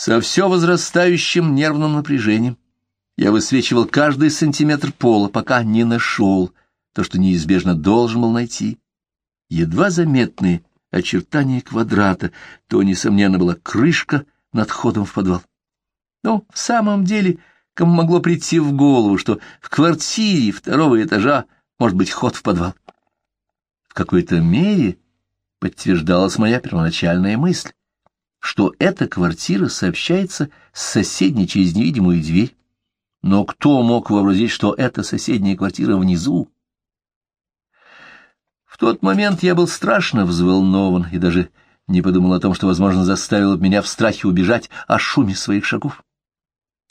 Со все возрастающим нервным напряжением я высвечивал каждый сантиметр пола, пока не нашел то, что неизбежно должен был найти. Едва заметные очертания квадрата, то, несомненно, была крышка над ходом в подвал. Но в самом деле, кому могло прийти в голову, что в квартире второго этажа может быть ход в подвал? В какой-то мере подтверждалась моя первоначальная мысль, что эта квартира сообщается с соседней через невидимую дверь. Но кто мог вообразить, что эта соседняя квартира внизу? В тот момент я был страшно взволнован и даже не подумал о том, что, возможно, заставил меня в страхе убежать о шуме своих шагов.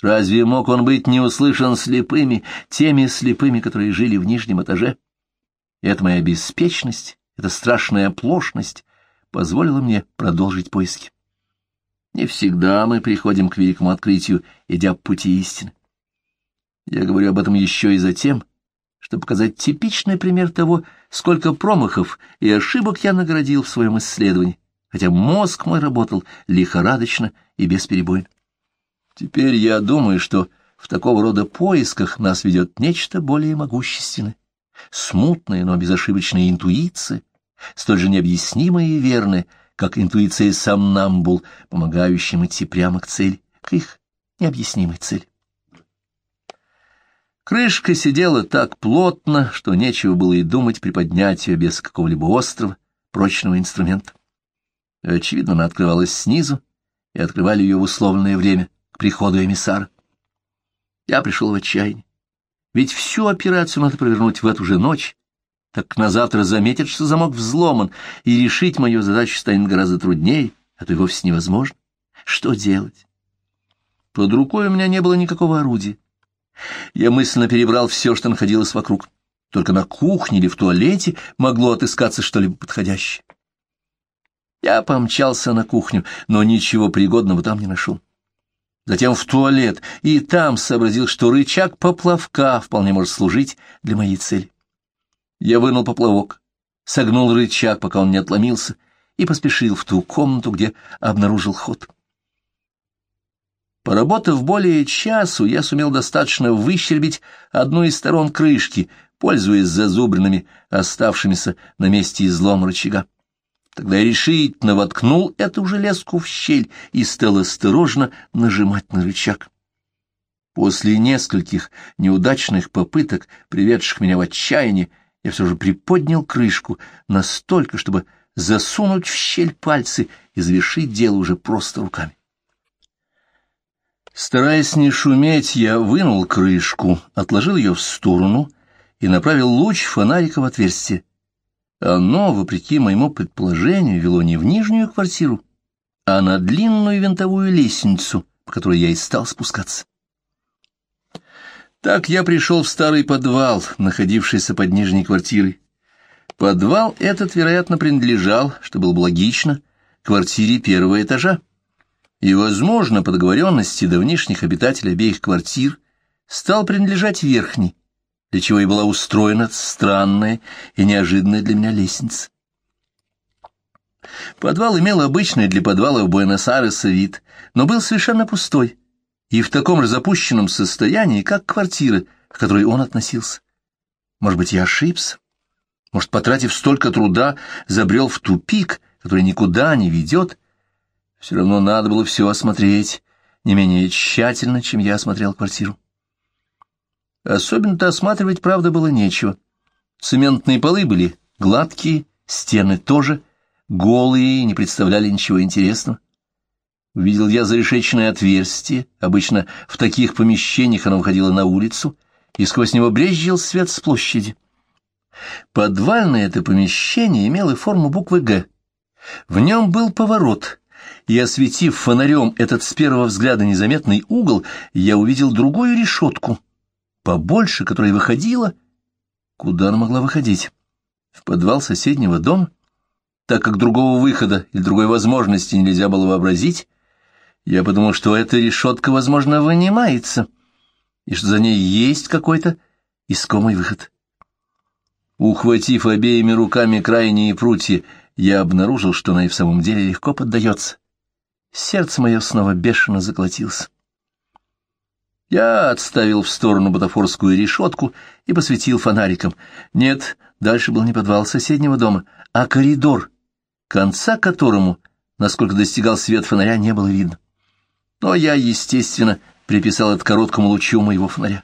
Разве мог он быть не услышан слепыми, теми слепыми, которые жили в нижнем этаже? И эта моя беспечность, эта страшная оплошность позволила мне продолжить поиски. Не всегда мы приходим к великому открытию, идя по пути истины. Я говорю об этом еще и за тем, чтобы показать типичный пример того, сколько промахов и ошибок я наградил в своем исследовании, хотя мозг мой работал лихорадочно и бесперебойно. Теперь я думаю, что в такого рода поисках нас ведет нечто более могущественное, смутная, но безошибочная интуиция, столь же необъяснимая и верная, как интуиция сомнамбул, помогающим идти прямо к цели, к их необъяснимой цели. Крышка сидела так плотно, что нечего было и думать приподнять ее без какого-либо острого, прочного инструмента. Очевидно, она открывалась снизу, и открывали ее в условленное время, к приходу эмиссара. Я пришел в отчаяние. Ведь всю операцию надо провернуть в эту же ночь, так на завтра заметят, что замок взломан, и решить мою задачу станет гораздо труднее, а то и вовсе невозможно. Что делать? Под рукой у меня не было никакого орудия. Я мысленно перебрал все, что находилось вокруг. Только на кухне или в туалете могло отыскаться что-либо подходящее. Я помчался на кухню, но ничего пригодного там не нашел. Затем в туалет, и там сообразил, что рычаг поплавка вполне может служить для моей цели. Я вынул поплавок, согнул рычаг, пока он не отломился, и поспешил в ту комнату, где обнаружил ход. Поработав более часу, я сумел достаточно выщербить одну из сторон крышки, пользуясь зазубринами, оставшимися на месте излома рычага. Тогда я решительно воткнул эту железку в щель и стал осторожно нажимать на рычаг. После нескольких неудачных попыток, приведших меня в отчаяние, я все же приподнял крышку настолько, чтобы засунуть в щель пальцы и завершить дело уже просто руками. Стараясь не шуметь, я вынул крышку, отложил ее в сторону и направил луч фонарика в отверстие. Оно, вопреки моему предположению, вело не в нижнюю квартиру, а на длинную винтовую лестницу, по которой я и стал спускаться. Так я пришел в старый подвал, находившийся под нижней квартирой. Подвал этот, вероятно, принадлежал, что было бы логично, квартире первого этажа и, возможно, по договоренности давнишних обитателей обеих квартир стал принадлежать верхней, для чего и была устроена странная и неожиданная для меня лестница. Подвал имел обычный для подвала в Буэнос-Айресе вид, но был совершенно пустой и в таком же запущенном состоянии, как квартира, к которой он относился. Может быть, я ошибся? Может, потратив столько труда, забрел в тупик, который никуда не ведет, все равно надо было все осмотреть, не менее тщательно, чем я осмотрел квартиру. Особенно-то осматривать, правда, было нечего. Цементные полы были гладкие, стены тоже, голые и не представляли ничего интересного. Увидел я зарешеченное отверстие, обычно в таких помещениях оно выходило на улицу, и сквозь него брезжил свет с площади. Подвальное это помещение имело форму буквы «Г». В нем был поворот, и, осветив фонарем этот с первого взгляда незаметный угол, я увидел другую решетку, побольше, которая выходила... Куда она могла выходить? В подвал соседнего дома? Так как другого выхода или другой возможности нельзя было вообразить, я подумал, что эта решетка, возможно, вынимается, и что за ней есть какой-то искомый выход. Ухватив обеими руками крайние прутья, я обнаружил, что она и в самом деле легко поддается. сердце мое снова бешено заколотилось. Я отставил в сторону бутафорскую решетку и посветил фонариком. Нет, дальше был не подвал соседнего дома, а коридор, конца которому, насколько достигал свет фонаря, не было видно. Но я, естественно, приписал это короткому лучу моего фонаря.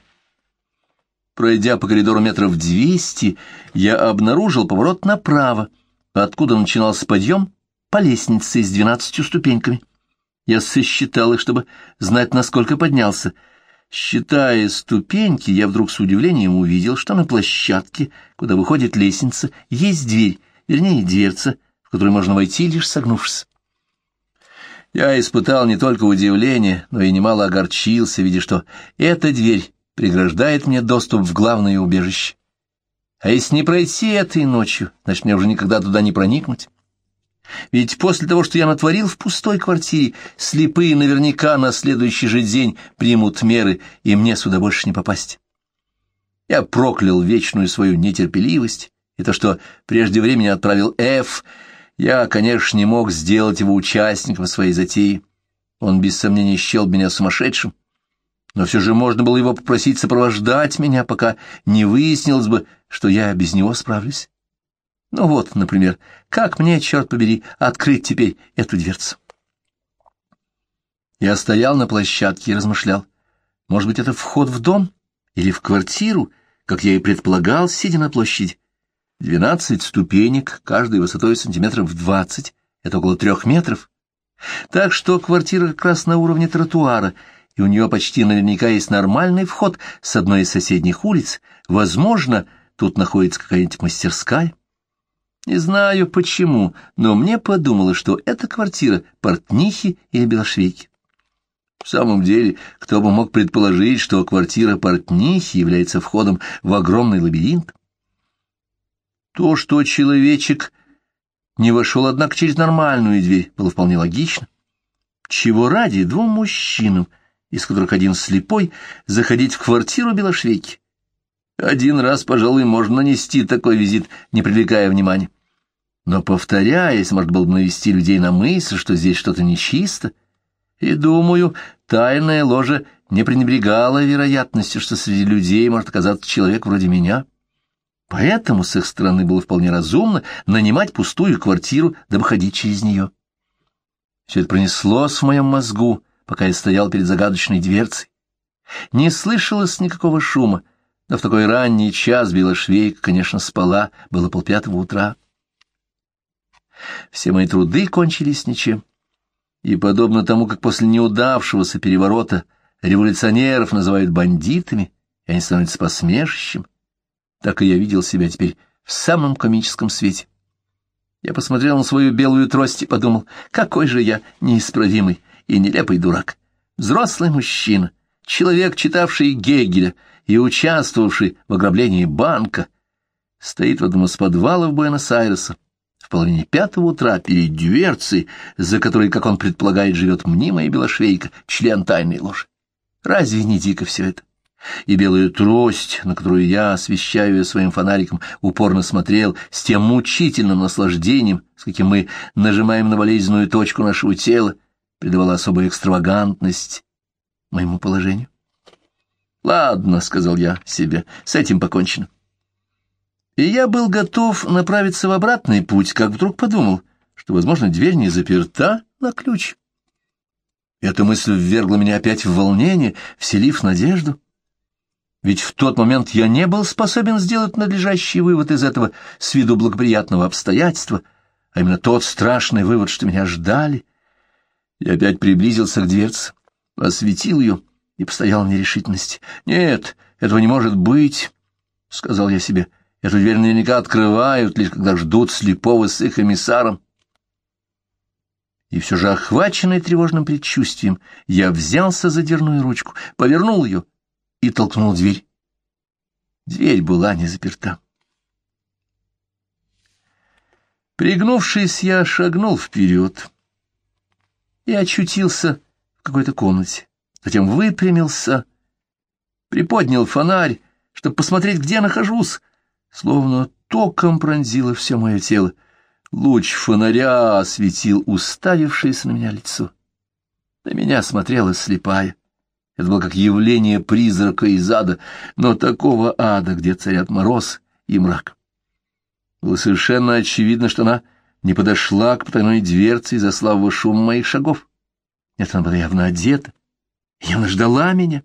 Пройдя по коридору метров двести, я обнаружил поворот направо, откуда начинался подъем по лестнице с двенадцатью ступеньками. Я сосчитал их, чтобы знать, насколько поднялся — Считая ступеньки, я вдруг с удивлением увидел, что на площадке, куда выходит лестница, есть дверь, вернее, дверца, в которую можно войти, лишь согнувшись. Я испытал не только удивление, но и немало огорчился, видя, что эта дверь преграждает мне доступ в главное убежище. А если не пройти этой ночью, значит, мне уже никогда туда не проникнуть. Ведь после того, что я натворил в пустой квартире, слепые наверняка на следующий же день примут меры, и мне сюда больше не попасть. Я проклял вечную свою нетерпеливость, и то, что прежде времени отправил Ф, я, конечно, не мог сделать его участником своей затеи. Он, без сомнения, счел меня сумасшедшим. Но все же можно было его попросить сопровождать меня, пока не выяснилось бы, что я без него справлюсь. Ну вот, например, как мне, черт побери, открыть теперь эту дверцу? Я стоял на площадке и размышлял. Может быть, это вход в дом или в квартиру, как я и предполагал, сидя на площади. Двенадцать ступенек, каждой высотой сантиметров двадцать, это около трех метров. Так что квартира как раз на уровне тротуара, и у нее почти наверняка есть нормальный вход с одной из соседних улиц. Возможно, тут находится какая-нибудь мастерская. Не знаю почему, но мне подумалось, что это квартира портнихи или белошвейки. В самом деле, кто бы мог предположить, что квартира портнихи является входом в огромный лабиринт? То, что человечек не вошел, однако, через нормальную дверь, было вполне логично. Чего ради двум мужчинам, из которых один слепой, заходить в квартиру белошвейки? Один раз, пожалуй, можно нанести такой визит, не привлекая внимания. Но, повторяясь, может было бы навести людей на мысль, что здесь что-то нечисто, и, думаю, тайная ложа не пренебрегала вероятностью, что среди людей может оказаться человек вроде меня. Поэтому с их стороны было вполне разумно нанимать пустую квартиру, дабы ходить через нее. Все это пронеслось в моем мозгу, пока я стоял перед загадочной дверцей. Не слышалось никакого шума, но в такой ранний час Белошвейка, конечно, спала, было полпятого утра. Все мои труды кончились ничем. И подобно тому, как после неудавшегося переворота революционеров называют бандитами, и они становятся посмешищем, так и я видел себя теперь в самом комическом свете. Я посмотрел на свою белую трость и подумал, какой же я неисправимый и нелепый дурак. Взрослый мужчина, человек, читавший Гегеля и участвовавший в ограблении банка, стоит в одном из подвалов Буэнос-Айреса, в половине пятого утра перед дверцей, за которой, как он предполагает, живет мнимая белошвейка, член тайной ложи. Разве не дико все это? И белая трость, на которую я, освещаю своим фонариком, упорно смотрел с тем мучительным наслаждением, с каким мы нажимаем на болезненную точку нашего тела, придавала особую экстравагантность моему положению. «Ладно», — сказал я себе, — «с этим покончено. И я был готов направиться в обратный путь, как вдруг подумал, что, возможно, дверь не заперта на ключ. Эта мысль ввергла меня опять в волнение, вселив надежду. Ведь в тот момент я не был способен сделать надлежащий вывод из этого с виду благоприятного обстоятельства, а именно тот страшный вывод, что меня ждали. Я опять приблизился к дверце, осветил ее и постоял в нерешительности. «Нет, этого не может быть», — сказал я себе, — Эту дверь наверняка открывают, лишь когда ждут слепого с их эмиссаром. И все же, охваченный тревожным предчувствием, я взялся за дверную ручку, повернул ее и толкнул дверь. Дверь была не заперта. Пригнувшись, я шагнул вперед и очутился в какой-то комнате. Затем выпрямился, приподнял фонарь, чтобы посмотреть, где нахожусь, Словно током пронзило все мое тело. Луч фонаря осветил уставившееся на меня лицо. На меня смотрела слепая. Это было как явление призрака из ада, но такого ада, где царят мороз и мрак. Было совершенно очевидно, что она не подошла к потайной дверце из-за слабого шума моих шагов. Нет, она была явно одета, явно ждала меня.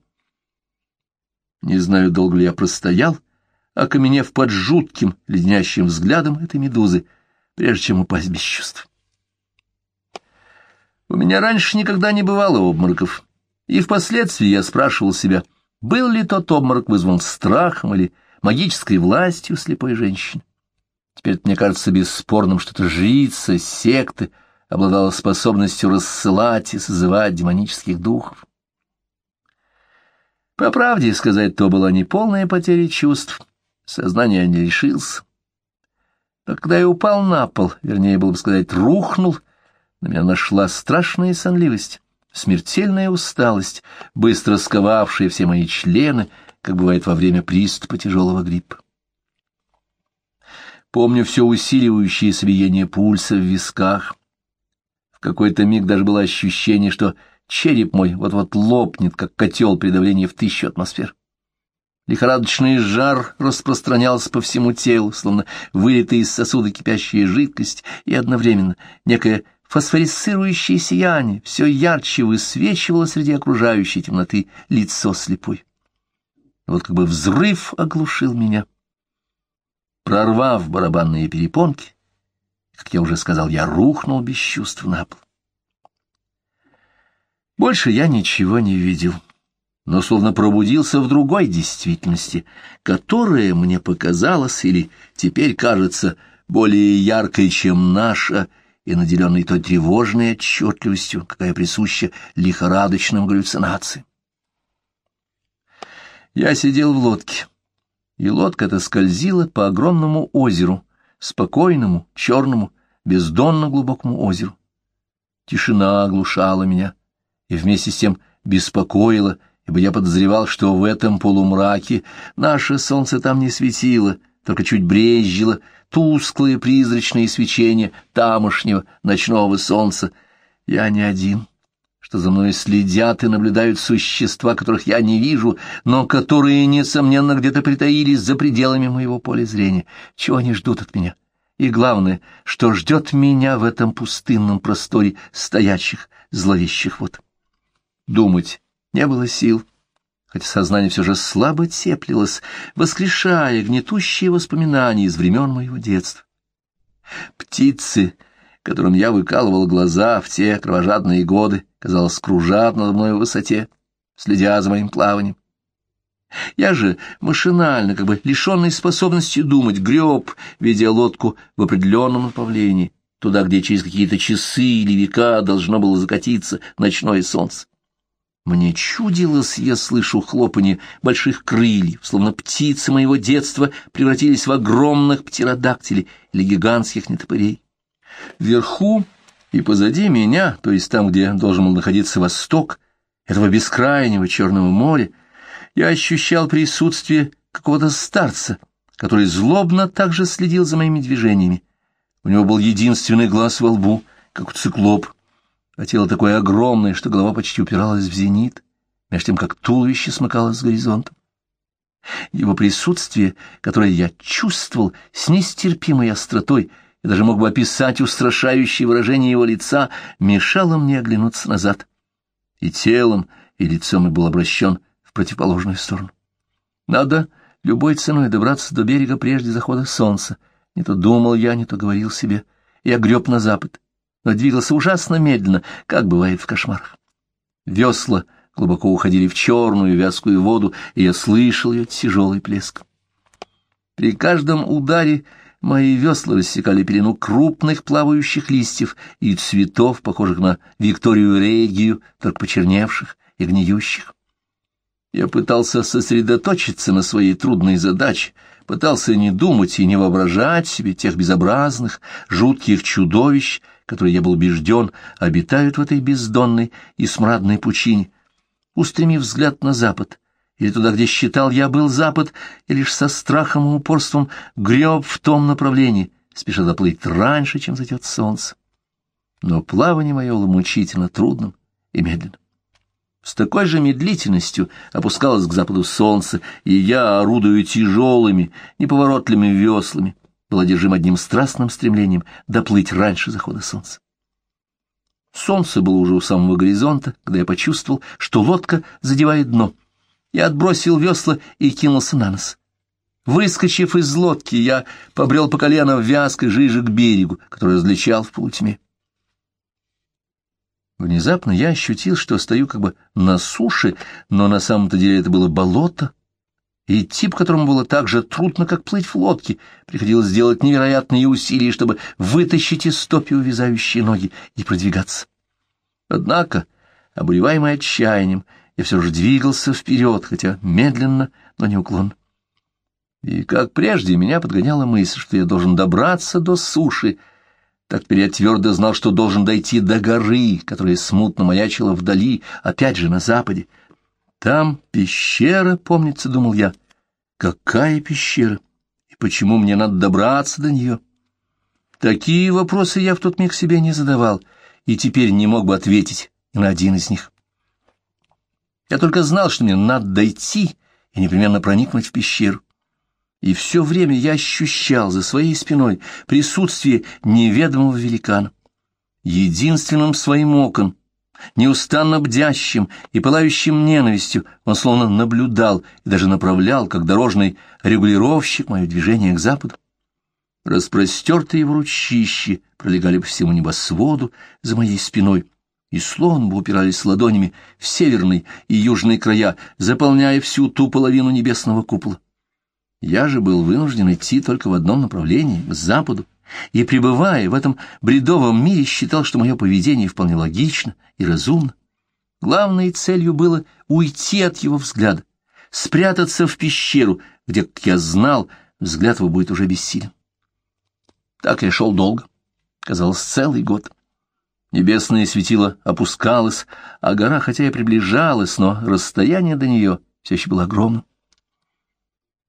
Не знаю, долго ли я простоял, окаменев под жутким, леденящим взглядом этой медузы, прежде чем упасть без чувств. У меня раньше никогда не бывало обмороков, и впоследствии я спрашивал себя, был ли тот обморок вызван страхом или магической властью слепой женщины. Теперь мне кажется бесспорным, что эта жрица секты обладала способностью рассылать и созывать демонических духов. По правде сказать, то была не полная потеря чувств, сознание не решился. Но когда я упал на пол, вернее, было бы сказать, рухнул, на меня нашла страшная сонливость, смертельная усталость, быстро сковавшая все мои члены, как бывает во время приступа тяжелого гриппа. Помню все усиливающееся биение пульса в висках. В какой-то миг даже было ощущение, что череп мой вот-вот лопнет, как котел при давлении в тысячу атмосфер. Лихорадочный жар распространялся по всему телу, словно вылитая из сосуда кипящая жидкость, и одновременно некое фосфорисцирующее сияние все ярче высвечивало среди окружающей темноты лицо слепой. Вот как бы взрыв оглушил меня. Прорвав барабанные перепонки, как я уже сказал, я рухнул без чувств на пол. Больше я ничего не видел, но словно пробудился в другой действительности, которая мне показалась или теперь кажется более яркой, чем наша, и наделенной той тревожной отчетливостью, какая присуща лихорадочным галлюцинациям. Я сидел в лодке и лодка эта скользила по огромному озеру, спокойному, черному, бездонно глубокому озеру. Тишина оглушала меня и вместе с тем беспокоила, ибо я подозревал, что в этом полумраке наше солнце там не светило, только чуть брезжило тусклое призрачное свечение тамошнего ночного солнца. Я не один что за мной следят и наблюдают существа, которых я не вижу, но которые, несомненно, где-то притаились за пределами моего поля зрения. Чего они ждут от меня? И главное, что ждет меня в этом пустынном просторе стоящих, зловещих вод. Думать не было сил, хотя сознание все же слабо теплилось, воскрешая гнетущие воспоминания из времен моего детства. Птицы — которым я выкалывал глаза в те кровожадные годы, казалось, кружат надо мной в высоте, следя за моим плаванием. Я же машинально, как бы лишенный способности думать, греб, ведя лодку в определенном направлении, туда, где через какие-то часы или века должно было закатиться ночное солнце. Мне чудилось, я слышу хлопанье больших крыльев, словно птицы моего детства превратились в огромных птеродактилей или гигантских нетопырей. Вверху и позади меня, то есть там, где должен был находиться восток, этого бескрайнего Черного моря, я ощущал присутствие какого-то старца, который злобно также следил за моими движениями. У него был единственный глаз во лбу, как у циклоп, а тело такое огромное, что голова почти упиралась в зенит, между тем, как туловище смыкалось с горизонтом. Его присутствие, которое я чувствовал с нестерпимой остротой, и даже мог бы описать устрашающее выражение его лица, мешало мне оглянуться назад. И телом, и лицом и был обращен в противоположную сторону. Надо любой ценой добраться до берега прежде захода солнца. Не то думал я, не то говорил себе. Я греб на запад, но двигался ужасно медленно, как бывает в кошмарах. Весла глубоко уходили в черную вязкую воду, и я слышал ее тяжелый плеск. При каждом ударе Мои весла рассекали пелену крупных плавающих листьев и цветов, похожих на Викторию Регию, только почерневших и гниющих. Я пытался сосредоточиться на своей трудной задаче, пытался не думать и не воображать себе тех безобразных, жутких чудовищ, которые, я был убежден, обитают в этой бездонной и смрадной пучине. Устремив взгляд на запад, или туда, где считал я был запад, и лишь со страхом и упорством греб в том направлении, спеша доплыть раньше, чем зайдет солнце. Но плавание мое было мучительно трудным и медленно. С такой же медлительностью опускалось к западу солнце, и я, орудуя тяжелыми, неповоротливыми веслами, был одержим одним страстным стремлением доплыть раньше захода солнца. Солнце было уже у самого горизонта, когда я почувствовал, что лодка задевает дно. Я отбросил весла и кинулся на нос. Выскочив из лодки, я побрел по колено в вязкой жиже к берегу, который различал в полутьме. Внезапно я ощутил, что стою как бы на суше, но на самом-то деле это было болото, идти по которому было так же трудно, как плыть в лодке. Приходилось сделать невероятные усилия, чтобы вытащить из стопи увязающие ноги и продвигаться. Однако, обуреваемый отчаянием, я все же двигался вперед, хотя медленно, но неуклонно. И, как прежде, меня подгоняла мысль, что я должен добраться до суши. Так теперь я твердо знал, что должен дойти до горы, которая смутно маячила вдали, опять же на западе. Там пещера, помнится, думал я. Какая пещера? И почему мне надо добраться до нее? Такие вопросы я в тот миг себе не задавал, и теперь не мог бы ответить на один из них. Я только знал, что мне надо дойти и непременно проникнуть в пещеру и все время я ощущал за своей спиной присутствие неведомого великана. Единственным своим оком, неустанно бдящим и пылающим ненавистью, он словно наблюдал и даже направлял, как дорожный регулировщик, мое движение к западу. Распростертые его ручищи пролегали по всему небосводу за моей спиной, и словно бы упирались ладонями в северный и южный края, заполняя всю ту половину небесного купола. Я же был вынужден идти только в одном направлении, к западу, и, пребывая в этом бредовом мире, считал, что мое поведение вполне логично и разумно. Главной целью было уйти от его взгляда, спрятаться в пещеру, где, как я знал, взгляд его будет уже бессилен. Так я шел долго, казалось, целый год. Небесное светило опускалось, а гора, хотя и приближалась, но расстояние до нее все еще было огромным.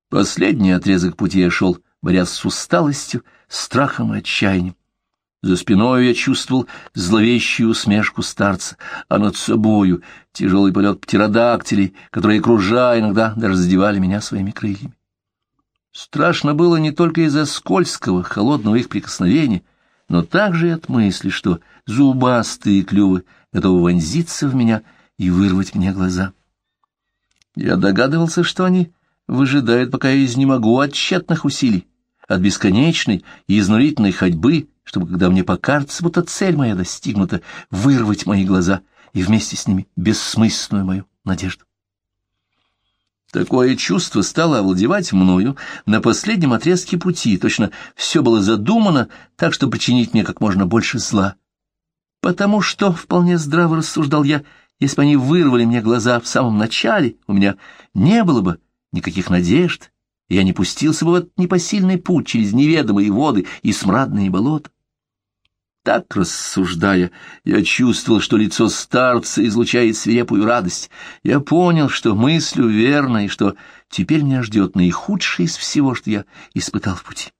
Последний отрезок пути я шел, борясь с усталостью, страхом и отчаянием. За спиной я чувствовал зловещую усмешку старца, а над собою тяжелый полет птеродактилей, которые, кружа, иногда даже задевали меня своими крыльями. Страшно было не только из-за скользкого, холодного их прикосновения, но также и от мысли, что зубастые клювы готовы вонзиться в меня и вырвать мне глаза. Я догадывался, что они выжидает, пока я изнемогу от тщетных усилий, от бесконечной и изнурительной ходьбы, чтобы, когда мне покажется, будто цель моя достигнута, вырвать мои глаза и вместе с ними бессмысленную мою надежду. Такое чувство стало овладевать мною на последнем отрезке пути, точно все было задумано так, чтобы причинить мне как можно больше зла. Потому что, вполне здраво рассуждал я, если бы они вырвали мне глаза в самом начале, у меня не было бы никаких надежд, я не пустился бы в этот непосильный путь через неведомые воды и смрадные болота. Так рассуждая, я чувствовал, что лицо старца излучает свирепую радость. Я понял, что мыслю верно, и что теперь меня ждет наихудшее из всего, что я испытал в пути.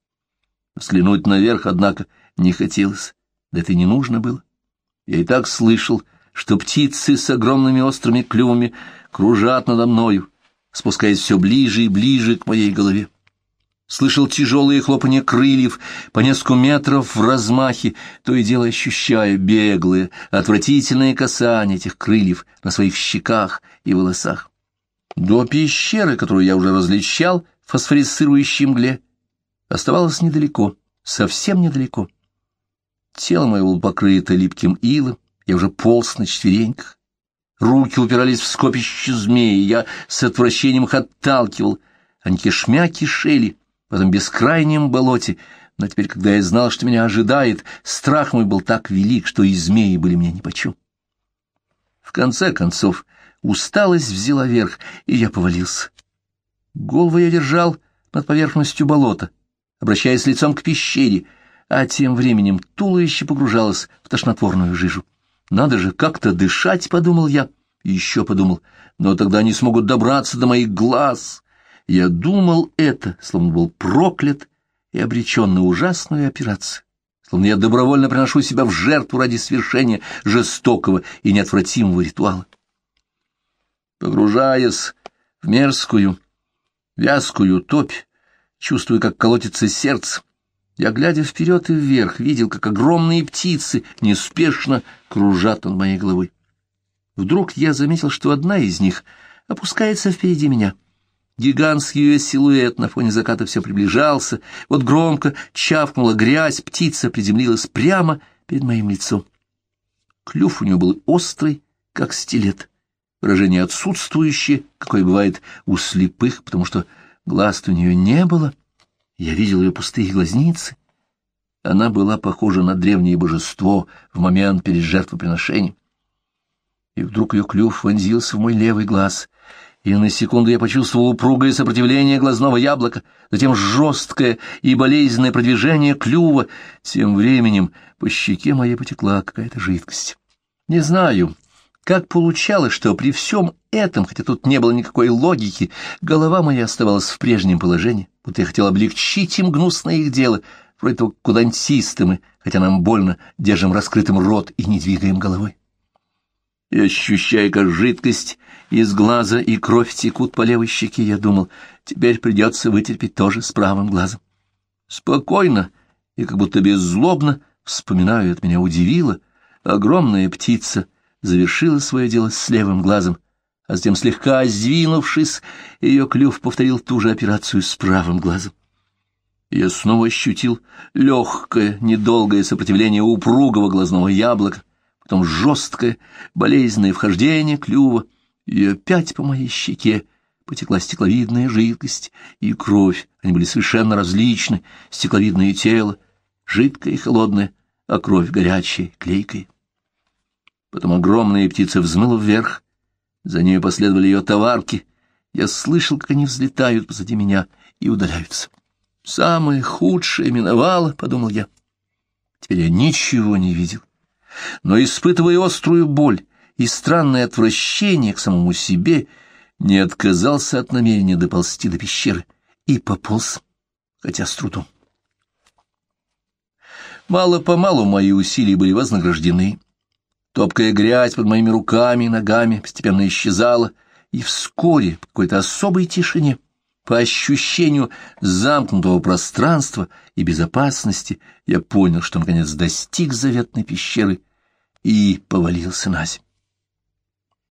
Взглянуть наверх, однако, не хотелось, да это не нужно было. Я и так слышал, что птицы с огромными острыми клювами кружат надо мною, спускаясь все ближе и ближе к моей голове. Слышал тяжелые хлопанье крыльев по несколько метров в размахе, то и дело ощущая беглые, отвратительные касания этих крыльев на своих щеках и волосах. До пещеры, которую я уже различал в фосфорицирующей мгле, оставалось недалеко, совсем недалеко. Тело мое было покрыто липким илом, я уже полз на четвереньках. Руки упирались в скопище змеи, я с отвращением их отталкивал. Они кишмя кишели в этом бескрайнем болоте, но теперь, когда я знал, что меня ожидает, страх мой был так велик, что и змеи были мне нипочем. В конце концов, усталость взяла верх, и я повалился. Голову я держал над поверхностью болота, обращаясь лицом к пещере, а тем временем туловище погружалось в тошнотворную жижу. Надо же как-то дышать, подумал я. И еще подумал, но тогда они смогут добраться до моих глаз. Я думал это, словно был проклят и обречен на ужасную операцию, словно я добровольно приношу себя в жертву ради свершения жестокого и неотвратимого ритуала. Погружаясь в мерзкую, вязкую топь, чувствуя, как колотится сердце, я, глядя вперед и вверх, видел, как огромные птицы неспешно кружат над моей головой. Вдруг я заметил, что одна из них опускается впереди меня. Гигантский ее силуэт на фоне заката все приближался, вот громко чавкнула грязь, птица приземлилась прямо перед моим лицом. Клюв у нее был острый, как стилет, выражение отсутствующее, какое бывает у слепых, потому что глаз у нее не было — я видел ее пустые глазницы. Она была похожа на древнее божество в момент перед жертвоприношением. И вдруг ее клюв вонзился в мой левый глаз, и на секунду я почувствовал упругое сопротивление глазного яблока, затем жесткое и болезненное продвижение клюва. Тем временем по щеке моей потекла какая-то жидкость. Не знаю, как получалось, что при всем этом, хотя тут не было никакой логики, голова моя оставалась в прежнем положении, будто я хотел облегчить им гнусное их дело, вроде того, куда мы, хотя нам больно, держим раскрытым рот и не двигаем головой. И ощущая, как жидкость из глаза и кровь текут по левой щеке, я думал, теперь придется вытерпеть тоже с правым глазом. Спокойно и как будто беззлобно, вспоминаю, это меня удивило, огромная птица — завершила свое дело с левым глазом, а затем, слегка сдвинувшись, ее клюв повторил ту же операцию с правым глазом. Я снова ощутил легкое, недолгое сопротивление упругого глазного яблока, потом жесткое, болезненное вхождение клюва, и опять по моей щеке потекла стекловидная жидкость и кровь. Они были совершенно различны, стекловидное тело, жидкое и холодное, а кровь горячая, клейкая. Потом огромная птица взмыла вверх, за ней последовали ее товарки. Я слышал, как они взлетают позади меня и удаляются. «Самое худшее миновало», — подумал я. Теперь я ничего не видел, но, испытывая острую боль и странное отвращение к самому себе, не отказался от намерения доползти до пещеры и пополз, хотя с трудом. Мало-помалу мои усилия были вознаграждены. Топкая грязь под моими руками и ногами постепенно исчезала, и вскоре в какой-то особой тишине, по ощущению замкнутого пространства и безопасности, я понял, что наконец достиг заветной пещеры и повалился на землю.